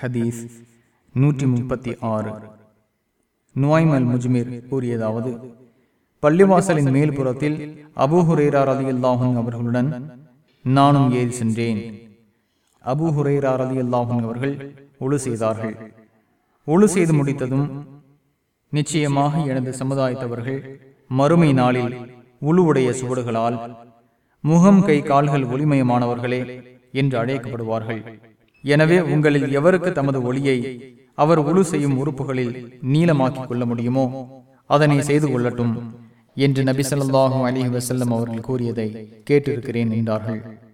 ஹதீஸ் நூற்றி முப்பத்தி ஆறு. நுவாய்மல் முஜ்மிர் கூறியதாவது பள்ளிவாசலின் மேல்புறத்தில் அபு ஹுரேரா ரலியல்லாஹும் அவர்களுடன் நானும் ஏறி சென்றேன். அபு ஹுரேரா ரலியல்லாஹும் அவர்கள் ஒழு செய்தார்கள். ஒழு செய்து முடித்ததும் நிச்சயமாக எனது சமுதாயத்தவர்கள் மறுமை நாளில் உழுவுடைய சுவடுகளால் முகம் கை கால்கள் ஒளிமயமானவர்களே என்று அழைக்கப்படுவார்கள். எனவே உங்களில் எவருக்கு தமது ஒளியை அவர் உழு செய்யும் உறுப்புகளில் நீளமாக்கிக் கொள்ள முடியுமோ? அதனை செய்து கொள்ளட்டும். என்று நபி ஸல்லல்லாஹு அலைஹி வஸல்லம் அவர்கள் கூறியதை கேட்டிருக்கிறேன் என்றார்கள்.